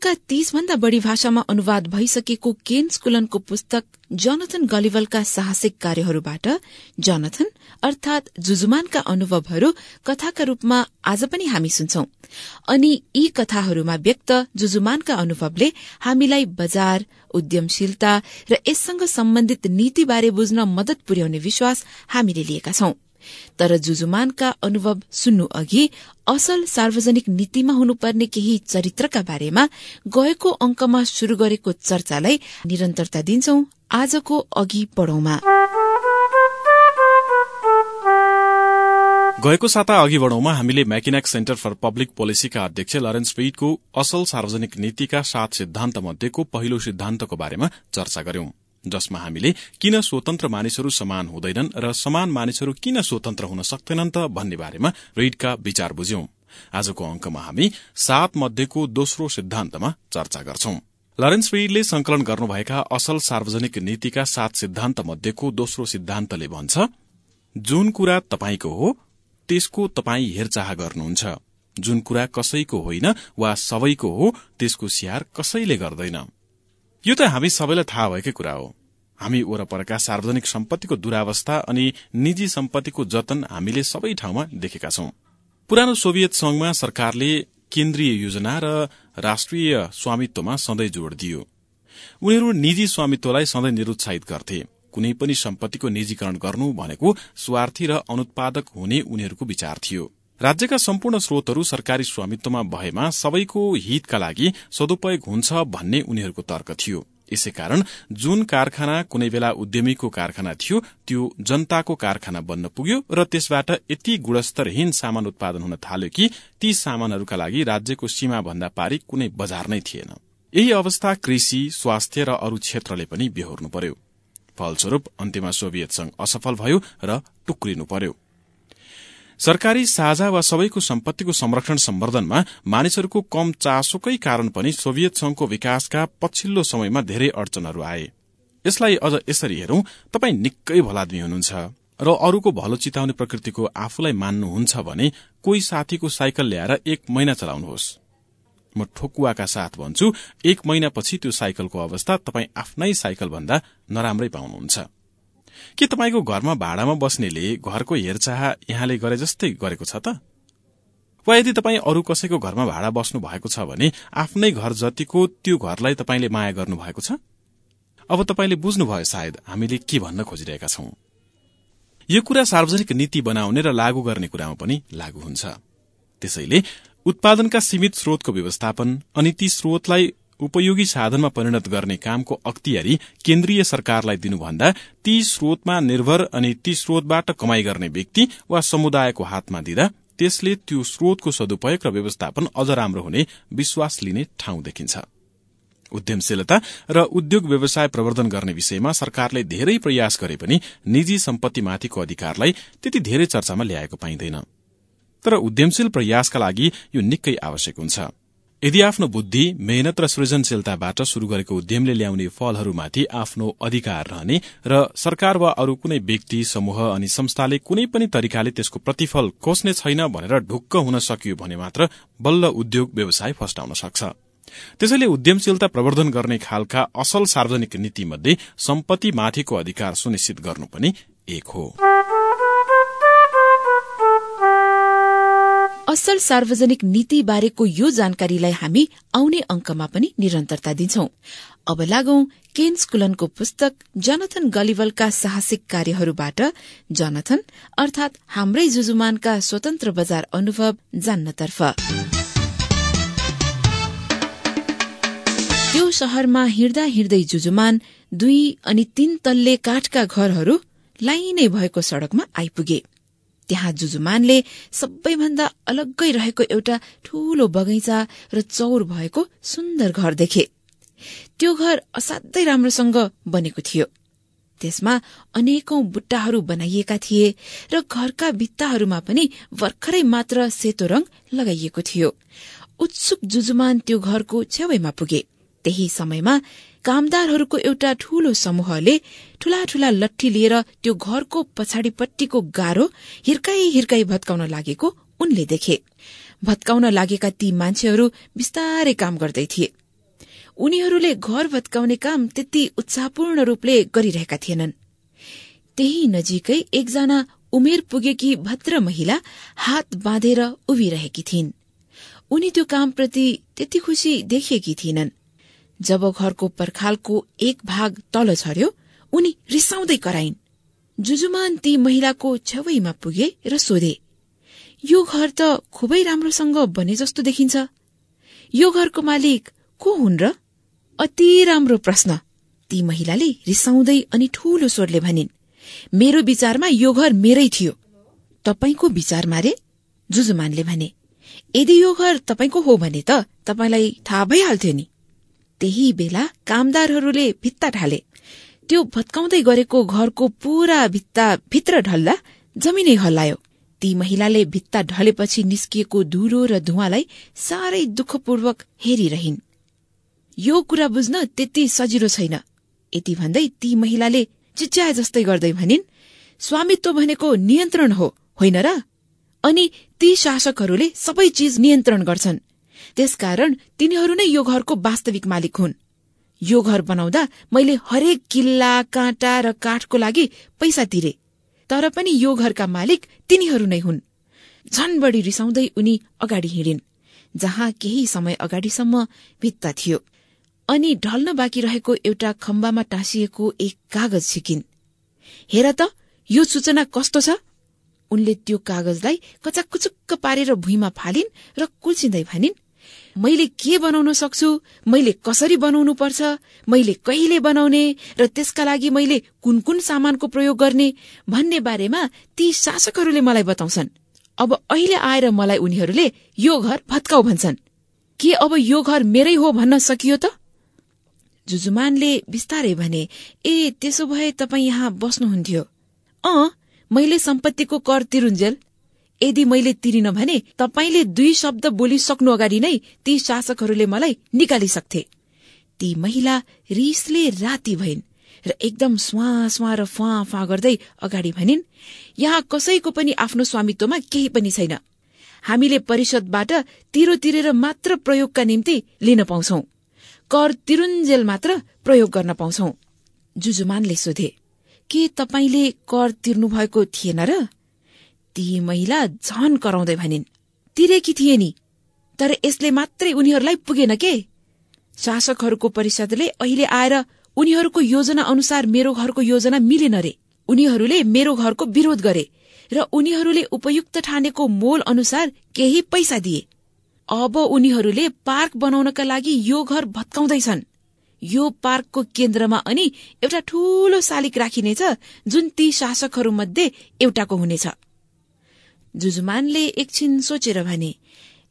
बाइबलका तीस भन्दा बढ़ी भाषामा अनुवाद भइसकेको केन स्कुलनको पुस्तक जनथन गलिवलका साहसिक कार्यहरूबाट जनथन अर्थात जुजुमानका अनुभवहरू कथाका रूपमा आज पनि हामी सुन्छौं। अनि यी कथाहरूमा व्यक्त जुजुमानका अनुभवले हामीलाई बजार उद्यमशीलता र यससँग सम्बन्धित नीतिबारे बुझ्न मदत पुर्याउने विश्वास हामीले लिएका छौं। तर जुजुमानका अनुभव सुन्नु अघि असल सार्वजनिक नीतिमा हुनुपर्ने केही चरित्रका बारेमा गएको अंकमा शुरू गरेको चर्चालाई निरन्तरता दिन्छौ। आजको अघि बढौंमा। गएको साता अघि बढौंमा हामीले म्याकिनेक सेन्टर फर पब्लिक पोलिसीका अध्यक्ष लरेन्स फ्रिडको असल सार्वजनिक नीतिका सात सिद्धान्त मध्येको पहिलो सिद्धान्तको बारेमा चर्चा गर्यौं जसमा हामीले किन स्वतन्त्र मानिसहरू समान हुँदैनन् र समान मानिसहरू किन स्वतन्त्र हुन सक्दैनन् त भन्ने बारेमा रेडका विचार बुझ्यौं। आजको अंकमा हामी सात मध्येको दोस्रो सिद्धान्तमा चर्चा गर्छौं। लरेन्स रिडले संकलन गर्नुभएका असल सार्वजनिक नीतिका सात सिद्धान्त मध्येको दोस्रो सिद्धान्तले भन्छ जुन कुरा तपाईँको हो त्यसको तपाई हेरचाह गर्नुहुन्छ। जुन कुरा कसैको होइन वा सबैको हो त्यसको स्याहार कसैले गर्दैन। यो त हामी सबैलाई थाहा भएकै कुरा हो। हामी वरपरका सार्वजनिक सम्पत्तिको दुरावस्था अनि निजी सम्पत्तिको जतन हामीले सबै ठाउँमा देखेका छौं। पुरानो सोभियत संघमा सरकारले केन्द्रीय योजना र राष्ट्रिय स्वामित्वमा सधैँ जोड़ दियो। उनीहरू निजी स्वामित्वलाई सधैँ निरुत्साहित गर्थे। कुनै पनि सम्पत्तिको निजीकरण गर्नु भनेको स्वार्थी र अनुत्पादक हुने उनीहरूको विचार थियो। राज्यका सम्पूर्ण स्रोतहरू सरकारी स्वामित्वमा भएमा सबैको हितका लागि सदुपयोग हुन्छ भन्ने उनीहरूको तर्क थियो। यसैकारण जुन कारखाना कुनै बेला उद्यमीको कारखाना थियो त्यो जनताको कारखाना बन्न पुग्यो र त्यसबाट यति गुणस्तरहीन सामान उत्पादन हुन थाल्यो कि ती सामानहरूका लागि राज्यको सीमा भन्दा पारी कुनै बजार नै थिएन। यही अवस्था कृषि स्वास्थ्य र अरू क्षेत्रले पनि बेहोर्नु पर्यो। फलस्वरूप अन्त्यमा सोभियत संघ असफल भयो र टुक्रिनु पर्यो। सरकारी साझा वा सबैको सम्पत्तिको संरक्षण सम्वर्धनमा मानिसहरूको कम चासोकै कारण पनि सोभियत संघको विकासका पछिल्लो समयमा धेरै अडचनहरू आए। यसलाई अझ यसरी हेरौं तपाई निकै भलादमी हुनुहुन्छ र अरूको भलो चिताउने प्रकृतिको आफूलाई मान्नुहुन्छ भने कोही साथीको साइकल ल्याएर एक महिना चलाउनुहोस्। म ठोकुवाका साथ भन्छु एक महिनापछि त्यो साइकलको अवस्था तपाईँ आफ्नै साइकल भन्दा नराम्रै पाउनुहुन्छ। के तपाईँको घरमा भाडामा बस्नेले घरको हेरचाह यहाँले गरे जस्तै गरेको छ त? वा यदि तपाईँ अरू कसैको घरमा भाडा बस्नु भएको छ भने आफ्नै घर जतिको त्यो घरलाई तपाईँले माया गर्नु भएको छ? अब तपाईँले बुझ्नुभयो सायद हामीले के भन्न खोजिरहेका छौं। यो कुरा सार्वजनिक नीति बनाउने र लागू गर्ने कुरामा पनि लागू हुन्छ। त्यसैले उत्पादनका सीमित स्रोतको व्यवस्थापन अनि ती स्रोतलाई उपयोगी साधनमा परिणत गर्ने कामको अख्तियारी केन्द्रीय सरकारलाई दिनुभन्दा ती स्रोतमा निर्भर अनि ती स्रोतबाट कमाई गर्ने व्यक्ति वा समुदायको हातमा दिँदा त्यसले त्यो स्रोतको सदुपयोग र व्यवस्थापन अझ राम्रो हुने विश्वास लिने ठाउँ देखिन्छ। उद्यमशीलता र उद्योग व्यवसाय प्रवर्धन गर्ने विषयमा सरकारले धेरै प्रयास गरे पनि निजी सम्पत्तिमाथिको अधिकारलाई त्यति धेरै चर्चामा ल्याएको पाइँदैन। तर उद्यमशील प्रयासका लागि यो निकै आवश्यक हुन्छ। यदि आफ्नो बुद्धि मेहनत र सृजनशीलताबाट शुरू गरेको उद्यमले ल्याउने फलहरूमाथि आफ्नो अधिकार रहने र सरकार वा अरू कुनै व्यक्ति समूह अनि संस्थाले कुनै पनि तरिकाले त्यसको प्रतिफल खोज्ने छैन भनेर ढुक्क हुन सकियो भने मात्र बल्ल उद्योग व्यवसाय फस्टाउन सक्छ। त्यसैले उद्यमशीलता प्रवर्धन गर्ने खालका असल सार्वजनिक नीतिमध्ये सम्पत्ति माथिको अधिकार सुनिश्चित गर्नु पनि एक हो। असल सार्वजनिक नीति बारेको यो जानकारीलाई हामी आउने अंकमा पनि निरन्तरता दिन्छौ। अब लागौं केन स्कुलनको पुस्तक जनथन गलिवलका साहसिक कार्यहरूबाट जनथन अर्थात हाम्रै जुजुमानका स्वतन्त्र बजार अनुभव जान्नतर्फ। त्यो शहरमा हिँड्दा हिँड्दै जुजुमान दुई अनि तीन तल्ले काठका घरहरू लाइनै भएको सड़कमा आइपुगे। त्यहाँ जुजुमानले सबैभन्दा अलग्गै रहेको एउटा ठूलो बगैँचा र चौर भएको सुन्दर घर देखे। त्यो घर असाध्यै राम्रोसँग बनेको थियो। त्यसमा अनेकौं बुट्टाहरू बनाइएका थिए र घरका भित्ताहरूमा पनि भर्खरै मात्र सेतो रंग लगाइएको थियो। उत्सुक जुजुमान त्यो घरको छेउमा पुगे। त्यही समयमा कामदारहरूको एउटा ठूलो समूहले ठूला ठूला लट्ठी लिएर त्यो घरको पछाडिपट्टिको गाह्रो हिर्काई हिर्काई भत्काउन लागेको उनले देखे। भत्काउन लागेका ती मान्छेहरू बिस्तारै काम गर्दै थिए। उनीहरूले घर भत्काउने काम त्यति उत्साहपूर्ण रूपले गरिरहेका थिएनन्। त्यही नजिकै एकजना उमेर पुगेकी भद्र महिला हात बाँधेर उभिरहेकी थिइन्। उनी त्यो कामप्रति त्यति खुशी देखिएकी थिइनन्। जब घरको पर्खालको एक भाग तल झर्यो उनी रिसाउँदै कराइन्। जुजुमान ती महिलाको छेउैमा पुगे र सोधे यो घर त खुबै राम्रोसँग बने जस्तो देखिन्छ। यो घरको मालिक को हुन् र? अति राम्रो प्रश्न। ती महिलाले रिसाउँदै अनि ठूलो स्वरले भनिन् मेरो विचारमा यो घर मेरै थियो। तपाईँको विचारमा रे? जुजुमानले भने यदि यो घर तपाईँको हो भने त तपाईँलाई थाहा भइहाल्थ्यो नि। त्यही बेला कामदारहरूले भित्ता ढाले। त्यो भत्काउँदै गरेको घरको पूरा भित्ता भित्र ढल्दा जमिनै हल्लायो। ती महिलाले भित्ता ढलेपछि निस्किएको धुलो र धुवालाई साह्रै दुःखपूर्वक हेरिरहन्। यो कुरा बुझ्न त्यति सजिलो छैन। यति भन्दै ती महिलाले चिच्याए जस्तै गर्दै भनिन् स्वामित्व भनेको नियन्त्रण हो होइन र? अनि ती शासकहरूले सबै चिज नियन्त्रण गर्छन्। त्यसकारण तिनीहरू नै यो घरको वास्तविक मालिक हुन्। यो घर बनाउँदा मैले हरेक किल्ला काँटा र काठको लागि पैसा तिरे। तर पनि यो घरका मालिक तिनीहरू नै हुन्। झन बढी रिसाउँदै उनी अगाडि हिँडिन् जहाँ केही समय अगाडिसम्म भित्ता थियो। अनि ढल्न बाँकी रहेको एउटा खम्बामा टाँसिएको एक कागज सिकिन्। हेर त यो सूचना कस्तो छ? उनले त्यो कागजलाई कचाकुचुक्क पारेर भुइँमा फालिन् र कुल्चिँदै भनिन् मैले के बनाउन सक्छु? मैले कसरी बनाउनु पर्छ? मैले कहिले बनाउने? र त्यसका लागि मैले कुन कुन सामानको प्रयोग गर्ने? भन्ने बारेमा ती शासकहरूले मलाई बताउँछन्। अब अहिले आएर मलाई उनीहरूले यो घर भत्काउ भन्छन्। के अब यो घर मेरै हो भन्न सकियो त? जुजुमानले बिस्तारै भने ए त्यसो भए तपाईँ यहाँ बस्नुहुन्थ्यो। अँ मैले सम्पत्तिको कर तिरुन्जेल यदि मैले तिरिन भने तपाईँले दुई शब्द बोलिसक्नु अगाडि नै ती शासकहरूले मलाई निकालिसक्थे। ती महिला रिसले राति भइन् र एकदम स्वा स्वा र फुवा फुवा गर्दै अगाडि भनिन् यहाँ कसैको पनि आफ्नो स्वामित्वमा केही पनि छैन। हामीले परिषदबाट तिरो तिरेर मात्र प्रयोगका निम्ति लिन पाउँछौ। कर तिरुन्जेल मात्र प्रयोग गर्न पाउँछौ। जुजुमानले सोधे के तपाईँले कर तिर्नु भएको थिएन र? ती महिला झन कराउँदै भनिन् तिरेकी थिए नि तर यसले मात्रै उनीहरूलाई पुगेन के? शासकहरूको परिषदले अहिले आएर उनीहरूको योजना अनुसार मेरो घरको योजना मिलेन रे। उनीहरूले मेरो घरको विरोध गरे र उनीहरूले उपयुक्त ठानेको मोल अनुसार केही पैसा दिए। अब उनीहरूले पार्क बनाउनका लागि यो घर भत्काउँदैछन्। यो पार्कको केन्द्रमा अनि एउटा ठूलो शालिक राखिनेछ जुन ती शासकहरूमध्ये एउटाको हुनेछ। जुजुमानले एकछिन सोचेर भने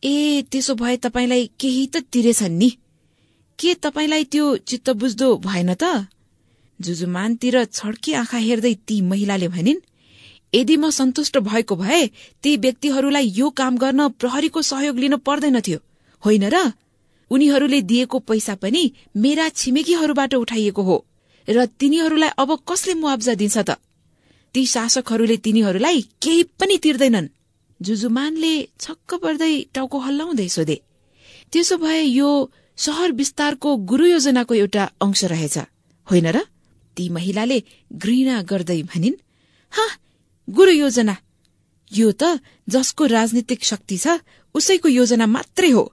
ए त्यसो भए तपाईँलाई केही त तिरेछन् नि। के तपाईँलाई त्यो चित्त बुझ्दो भएन त? जुजुमानतिर छड्की आँखा हेर्दै ती महिलाले भनिन् यदि म सन्तुष्ट भएको भए ती व्यक्तिहरूलाई यो काम गर्न प्रहरीको सहयोग लिन पर्दैनथ्यो होइन र? उनीहरूले दिएको पैसा पनि मेरा छिमेकीहरूबाट उठाइएको हो र तिनीहरूलाई अब कसले मुआब्जा दिन्छ त? ती शासकहरूले तिनीहरूलाई केही पनि तिर्दैनन्। जुजुमानले छक्क पर्दै टाउको हल्लाउँदै सोधे त्यसो भए यो सहर विस्तारको गुरु योजनाको एउटा अंश रहेछ होइन र? ती महिलाले घृणा गर्दै भनिन् हा गुरु योजना। यो त जसको राजनीतिक शक्ति छ उसैको योजना मात्रै हो।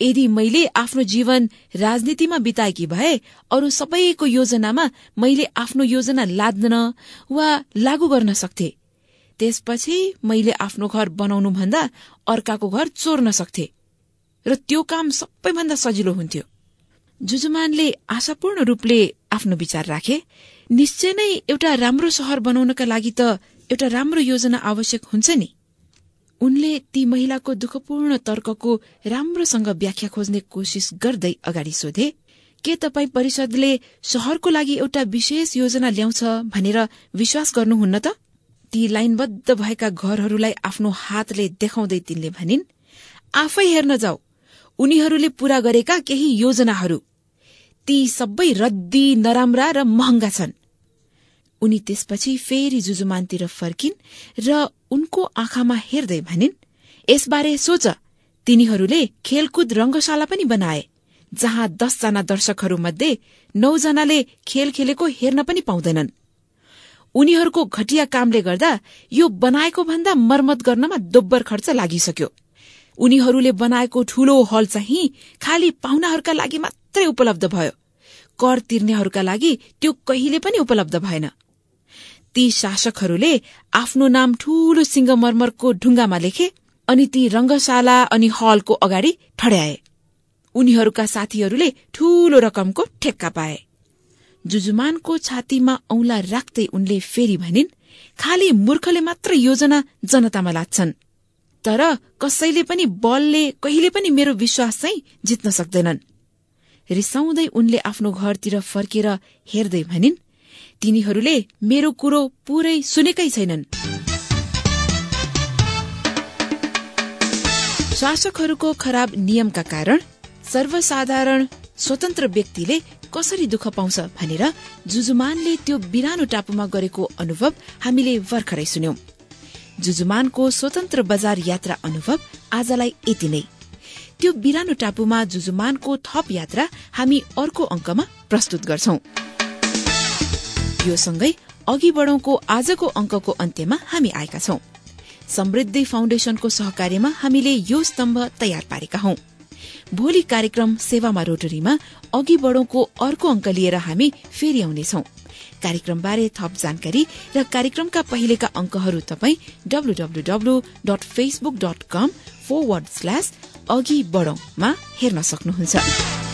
यदि मैले आफ्नो जीवन राजनीतिमा बिताएकी भए अरू सबैको योजनामा मैले आफ्नो योजना लाद्न वा लागू गर्न सक्थे। त्यसपछि मैले आफ्नो घर बनाउनु भन्दा अर्काको घर चोर्न सक्थे र त्यो काम सबैभन्दा सजिलो हुन्थ्यो। जुजुमानले आशापूर्ण रूपले आफ्नो विचार राखे निश्चय नै एउटा राम्रो सहर बनाउनका लागि त एउटा राम्रो योजना आवश्यक हुन्छ नि। उनले ती महिलाको दुःखपूर्ण तर्कको राम्रोसँग व्याख्या खोज्ने कोसिस गर्दै अगाडि सोधे के तपाईँ परिषदले शहरको लागि एउटा विशेष योजना ल्याउँछ भनेर विश्वास गर्नुहुन्न त? ती लाइनबद्ध भएका घरहरूलाई आफ्नो हातले देखाउँदै तिनले भनिन् आफै हेर्न जाऊ। उनीहरूले पूरा गरेका केही योजनाहरू। ती सबै रद्दी नराम्रा र महँगा छन्। उनी त्यसपछि फेरि जुजुमानतिर फर्किन् र उनको आँखामा हेर्दै भनिन् यसबारे सोच। तिनीहरूले खेलकुद रंगशाला पनि बनाए जहाँ दसजना दर्शकहरू मध्ये नौजनाले खेल खेलेको हेर्न पनि पाउँदैनन्। उनीहरूको घटिया कामले गर्दा यो बनाएको भन्दा मर्मत गर्नमा दोब्बर खर्च लागिसक्यो। उनीहरूले बनाएको ठूलो हल चाहिँ खाली पाहुनाहरूका लागि मात्रै उपलब्ध भयो। कर तिर्नेहरूका लागि त्यो कहिले पनि उपलब्ध भएन। ती शासकहरूले आफ्नो नाम ठूलो सिंहमर्मरको ढुङ्गामा लेखे अनि ती रंगशाला अनि हलको अगाडि ठड्याए। उनीहरूका साथीहरूले ठूलो रकमको ठेक्का पाए। जुजुमानको छातीमा औंला राख्दै उनले फेरि भनिन् खाली मूर्खले मात्र योजना जनतामा लाग्छन्। तर कसैले पनि बलले कहिले पनि मेरो विश्वास चाहिँ जित्न सक्दैनन् रिसाउँदै उनले आफ्नो घरतिर फर्केर हेर्दै भनिन् तिनीहरूले मेरो कुरो पूरै सुनेकै छैनन्। शासकहरूको खराब नियमका कारण सर्वसाधारण स्वतन्त्र व्यक्तिले कसरी दुःख पाउँछ भनेर जुजुमानले त्यो बिरानो टापुमा गरेको अनुभव हामीले भर्खरै सुन्यौं। जुजुमानको स्वतन्त्र बजार यात्रा अनुभव आजलाई यति नै। त्यो बिरानो टापुमा जुजुमानको थप यात्रा हामी अर्को अंकमा प्रस्तुत गर्छौ। यो सँगै अघि बढौंको आजको अंकको अन्त्यमा हामी आएका छौं। समृद्धि फाउन्डेशनको सहकार्यमा हामीले यो स्तम्भ तयार पारेका हौं। भोलि कार्यक्रम सेवामा रोटरीमा अघि बढौंको अर्को अंक लिएर हामी फेरि आउनेछौ। कार्यक्रमबारे थप जानकारी र कार्यक्रमका पहिलेका अंकहरू तपाई डब्लूडब्लूडब्लू डट फेसबुक हेर्न सक्नुहुन्छ।